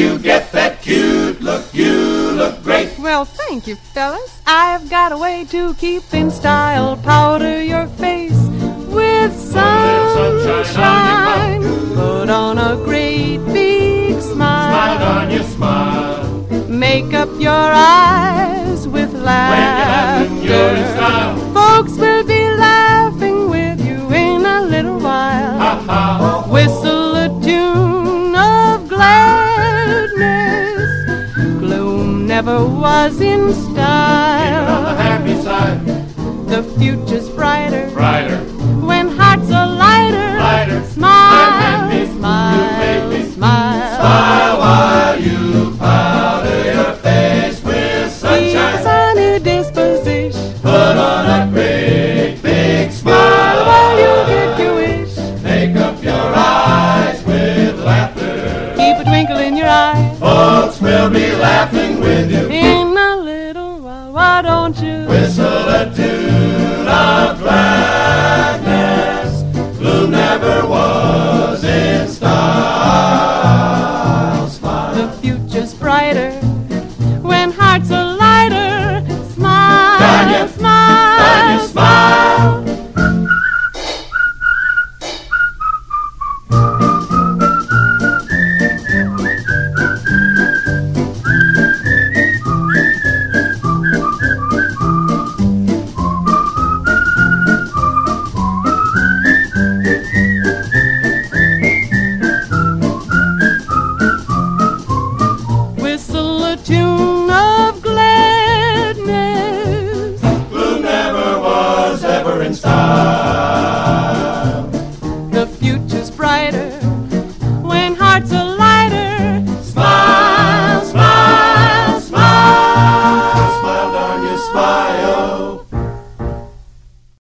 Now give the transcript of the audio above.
you get that cute look? You look great. Well, thank you, fellas. I've got a way to keep in style. Powder your face with sunshine. Put on a great big Smile smile. on your smile. Make up your eyes with When was in style On the happy side, The future's brighter brighter. when hearts are lighter. Lighter. Smile, I'm happy. You make smile, me smile. Smile while you powder your face with Keep a sunshine. sunny disposition Put on a great big smile while you get your wish. Make up your eyes with laughter. Keep a twinkle in your eye. Folks will be laughing with you. Never style. The brighter